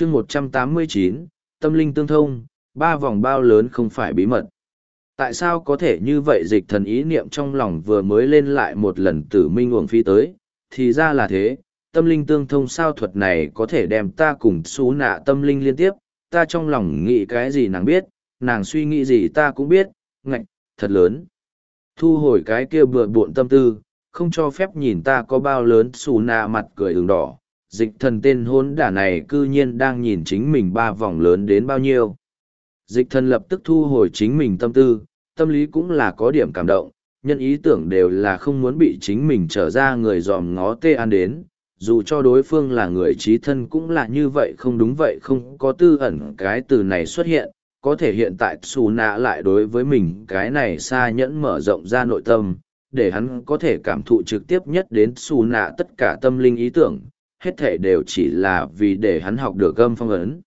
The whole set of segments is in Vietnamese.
chương một trăm tám mươi chín, tâm linh tương thông, ba vòng bao lớn không phải bí mật. Tại sao có thể như vậy dịch thần ý niệm trong lòng vừa mới lên lại một lần tử minh uổng phi tới? Thì ra là thế, tâm linh tương thông sao thuật này có thể đem ta cùng xú nạ tâm linh liên tiếp? Ta trong lòng nghĩ cái gì nàng biết, nàng suy nghĩ gì ta cũng biết, ngạch, thật lớn. Thu hồi cái kia bừa bộn tâm tư, không cho phép nhìn ta có bao lớn xù nạ mặt cười ửng đỏ dịch thần tên hôn đả này cư nhiên đang nhìn chính mình ba vòng lớn đến bao nhiêu. Dịch thần lập tức thu hồi chính mình tâm tư, tâm lý cũng là có điểm cảm động, nhân ý tưởng đều là không muốn bị chính mình trở ra người dòm ngó tê an đến, dù cho đối phương là người trí thân cũng là như vậy không đúng vậy không có tư ẩn cái từ này xuất hiện, có thể hiện tại xù nạ lại đối với mình cái này xa nhẫn mở rộng ra nội tâm, để hắn có thể cảm thụ trực tiếp nhất đến xù nạ tất cả tâm linh ý tưởng hết thể đều chỉ là vì để hắn học được gâm phong ấn.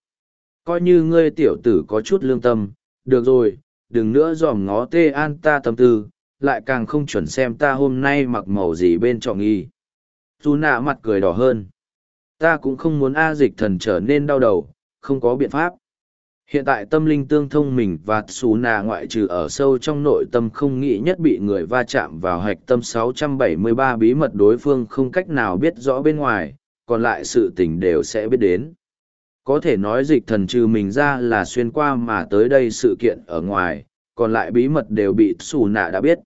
Coi như ngươi tiểu tử có chút lương tâm được rồi đừng nữa dòm ngó tê an ta tâm tư lại càng không chuẩn xem ta hôm nay mặc màu gì bên trọng nghi dù nạ mặt cười đỏ hơn. Ta cũng không muốn a dịch thần trở nên đau đầu không có biện pháp. Hiện tại tâm linh tương thông mình và xú nà ngoại trừ ở sâu trong nội tâm không nghĩ nhất bị người va chạm vào hạch tâm 673 bí mật đối phương không cách nào biết rõ bên ngoài, còn lại sự tình đều sẽ biết đến. Có thể nói dịch thần trừ mình ra là xuyên qua mà tới đây sự kiện ở ngoài, còn lại bí mật đều bị xù nạ đã biết.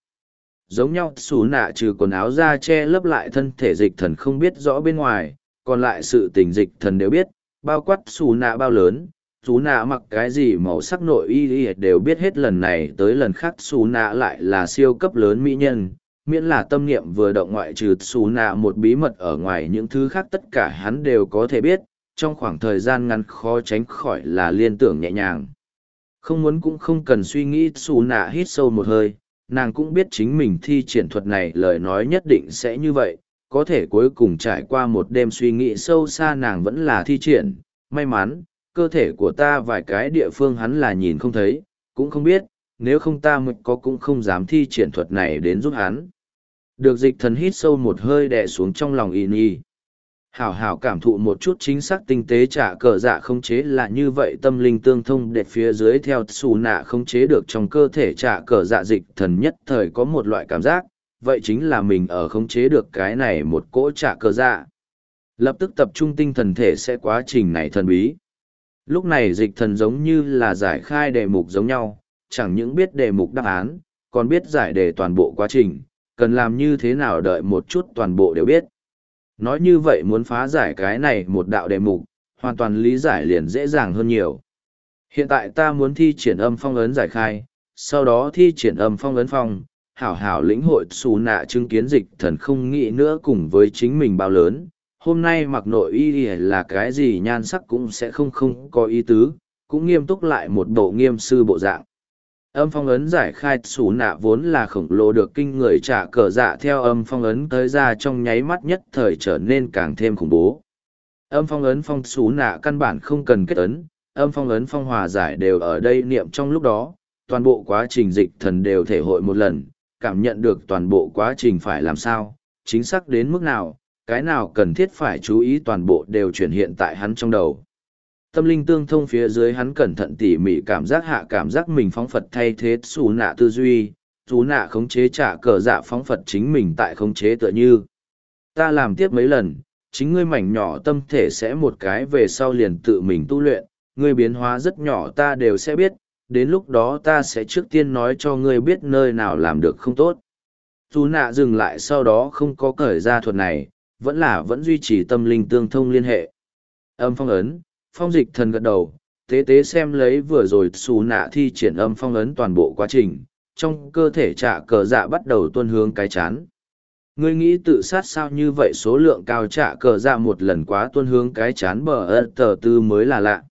Giống nhau xù nạ trừ quần áo ra che lấp lại thân thể dịch thần không biết rõ bên ngoài, còn lại sự tình dịch thần đều biết, bao quát xù nạ bao lớn, xú nạ mặc cái gì màu sắc nội y đều biết hết lần này tới lần khác xú nạ lại là siêu cấp lớn mỹ nhân miễn là tâm niệm vừa động ngoại trừ xù nạ một bí mật ở ngoài những thứ khác tất cả hắn đều có thể biết trong khoảng thời gian ngắn khó tránh khỏi là liên tưởng nhẹ nhàng không muốn cũng không cần suy nghĩ xù nạ hít sâu một hơi nàng cũng biết chính mình thi triển thuật này lời nói nhất định sẽ như vậy có thể cuối cùng trải qua một đêm suy nghĩ sâu xa nàng vẫn là thi triển may mắn cơ thể của ta vài cái địa phương hắn là nhìn không thấy, cũng không biết, nếu không ta mới có cũng không dám thi triển thuật này đến giúp hắn. Được dịch thần hít sâu một hơi đè xuống trong lòng in y. Hảo hảo cảm thụ một chút chính xác tinh tế trả cờ dạ không chế là như vậy tâm linh tương thông để phía dưới theo xù nạ không chế được trong cơ thể trả cờ dạ dịch thần nhất thời có một loại cảm giác, vậy chính là mình ở không chế được cái này một cỗ trả cờ dạ. Lập tức tập trung tinh thần thể sẽ quá trình này thần bí. Lúc này dịch thần giống như là giải khai đề mục giống nhau, chẳng những biết đề mục đáp án, còn biết giải đề toàn bộ quá trình, cần làm như thế nào đợi một chút toàn bộ đều biết. Nói như vậy muốn phá giải cái này một đạo đề mục, hoàn toàn lý giải liền dễ dàng hơn nhiều. Hiện tại ta muốn thi triển âm phong ấn giải khai, sau đó thi triển âm phong ấn phong, hảo hảo lĩnh hội xù nạ chứng kiến dịch thần không nghĩ nữa cùng với chính mình bao lớn, hôm nay mặc nội y là cái gì nhan sắc cũng sẽ không không có ý tứ, cũng nghiêm túc lại một bộ nghiêm sư bộ dạng. Âm phong ấn giải khai xù nạ vốn là khổng lồ được kinh người trả cờ dạ theo âm phong ấn tới ra trong nháy mắt nhất thời trở nên càng thêm khủng bố. Âm phong ấn phong xù nạ căn bản không cần kết ấn, âm phong ấn phong hòa giải đều ở đây niệm trong lúc đó, toàn bộ quá trình dịch thần đều thể hội một lần, cảm nhận được toàn bộ quá trình phải làm sao, chính xác đến mức nào, cái nào cần thiết phải chú ý toàn bộ đều chuyển hiện tại hắn trong đầu. Tâm linh tương thông phía dưới hắn cẩn thận tỉ mỉ cảm giác hạ cảm giác mình phóng Phật thay thế xù nạ tư duy, xù nạ khống chế trả cờ dạ phóng Phật chính mình tại khống chế tựa như. Ta làm tiếp mấy lần, chính ngươi mảnh nhỏ tâm thể sẽ một cái về sau liền tự mình tu luyện, ngươi biến hóa rất nhỏ ta đều sẽ biết, đến lúc đó ta sẽ trước tiên nói cho ngươi biết nơi nào làm được không tốt. Dù nạ dừng lại sau đó không có cởi ra thuật này, vẫn là vẫn duy trì tâm linh tương thông liên hệ. Âm phong ấn, phong dịch thần gật đầu, tế tế xem lấy vừa rồi xù nạ thi triển âm phong ấn toàn bộ quá trình, trong cơ thể trả cờ dạ bắt đầu tuân hướng cái chán. Ngươi nghĩ tự sát sao như vậy số lượng cao trả cờ dạ một lần quá tuân hướng cái chán bờ ơ tờ tư mới là lạ.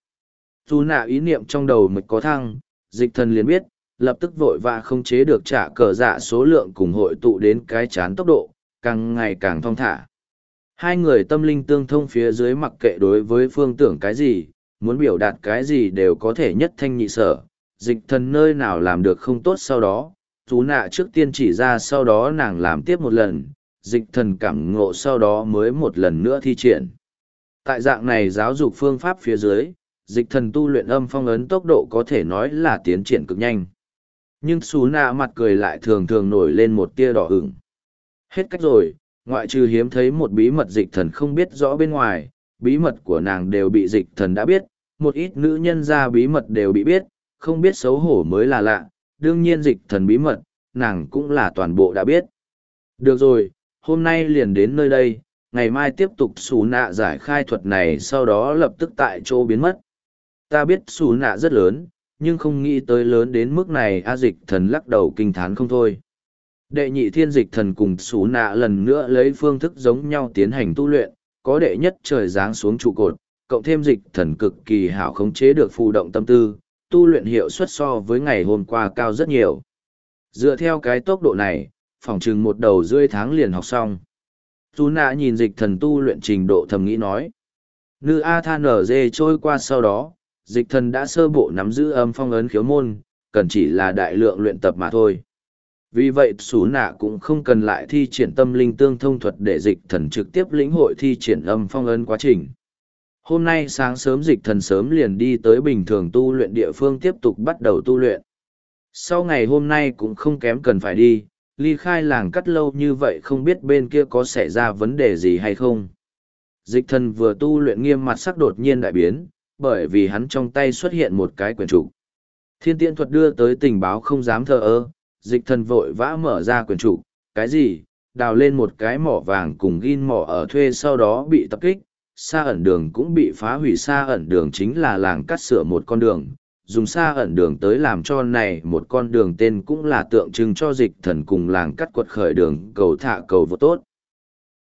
Dù nạ ý niệm trong đầu mịch có thăng, dịch thần liền biết, lập tức vội và không chế được trả cờ dạ số lượng cùng hội tụ đến cái chán tốc độ, càng ngày càng thong thả. Hai người tâm linh tương thông phía dưới mặc kệ đối với phương tưởng cái gì, muốn biểu đạt cái gì đều có thể nhất thanh nhị sở, dịch thần nơi nào làm được không tốt sau đó, chú nạ trước tiên chỉ ra sau đó nàng làm tiếp một lần, dịch thần cảm ngộ sau đó mới một lần nữa thi triển. Tại dạng này giáo dục phương pháp phía dưới, dịch thần tu luyện âm phong ấn tốc độ có thể nói là tiến triển cực nhanh. Nhưng xú nạ mặt cười lại thường thường nổi lên một tia đỏ ửng. Hết cách rồi, ngoại trừ hiếm thấy một bí mật dịch thần không biết rõ bên ngoài, bí mật của nàng đều bị dịch thần đã biết, một ít nữ nhân ra bí mật đều bị biết, không biết xấu hổ mới là lạ, đương nhiên dịch thần bí mật, nàng cũng là toàn bộ đã biết. Được rồi, hôm nay liền đến nơi đây, ngày mai tiếp tục xù nạ giải khai thuật này sau đó lập tức tại chỗ biến mất. Ta biết xù nạ rất lớn, nhưng không nghĩ tới lớn đến mức này A dịch thần lắc đầu kinh thán không thôi. Đệ nhị thiên dịch thần cùng xú nạ lần nữa lấy phương thức giống nhau tiến hành tu luyện, có đệ nhất trời giáng xuống trụ cột, cộng thêm dịch thần cực kỳ hảo khống chế được phù động tâm tư, tu luyện hiệu suất so với ngày hôm qua cao rất nhiều. Dựa theo cái tốc độ này, phòng chừng một đầu rưỡi tháng liền học xong. Dù nạ nhìn dịch thần tu luyện trình độ thầm nghĩ nói. Nữ A than ở dê trôi qua sau đó, dịch thần đã sơ bộ nắm giữ âm phong ấn khiếu môn, cần chỉ là đại lượng luyện tập mà thôi. Vì vậy xú nạ cũng không cần lại thi triển tâm linh tương thông thuật để dịch thần trực tiếp lĩnh hội thi triển âm phong ấn quá trình. Hôm nay sáng sớm dịch thần sớm liền đi tới bình thường tu luyện địa phương tiếp tục bắt đầu tu luyện. Sau ngày hôm nay cũng không kém cần phải đi, ly khai làng cắt lâu như vậy không biết bên kia có xảy ra vấn đề gì hay không. Dịch thần vừa tu luyện nghiêm mặt sắc đột nhiên đại biến, bởi vì hắn trong tay xuất hiện một cái quyển trục. Thiên tiện thuật đưa tới tình báo không dám thờ ơ, dịch thần vội vã mở ra quyển trục, cái gì, đào lên một cái mỏ vàng cùng ghin mỏ ở thuê sau đó bị tập kích, xa ẩn đường cũng bị phá hủy xa ẩn đường chính là làng cắt sửa một con đường, dùng xa ẩn đường tới làm cho này một con đường tên cũng là tượng trưng cho dịch thần cùng làng cắt quật khởi đường cầu thả cầu vô tốt.